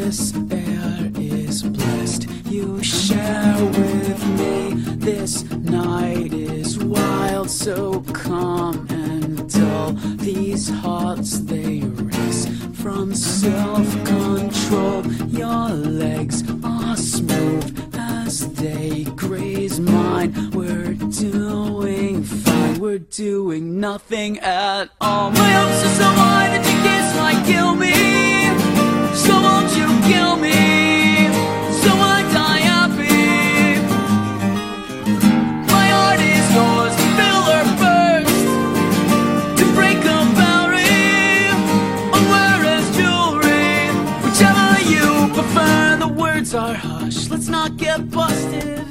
This air is blessed. You share with me. This night is wild, so calm and dull. These hearts they race from self control. Your legs are smooth as they graze mine. We're doing fine, we're doing nothing at all. My hopes are so are hush. Let's not get busted.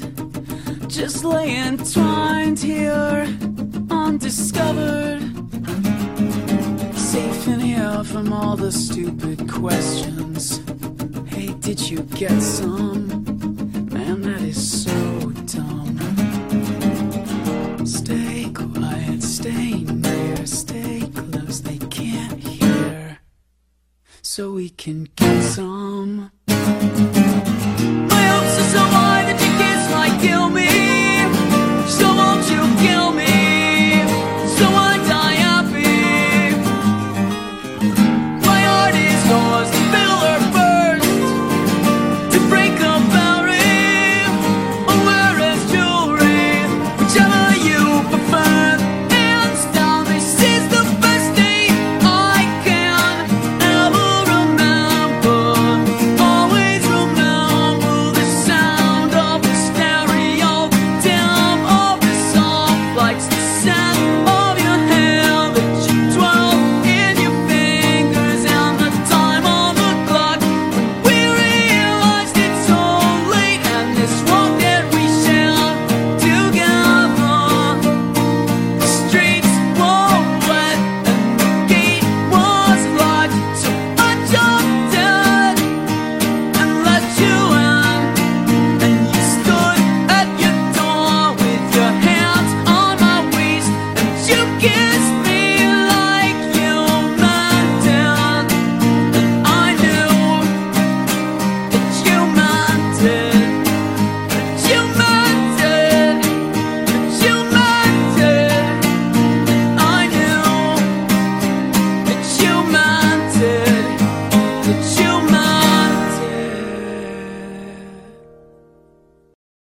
Just lay entwined here, undiscovered. Safe in here from all the stupid questions. Hey, did you get some? Man, that is so dumb. Stay quiet, stay near, stay close, they can't hear. So we can get some.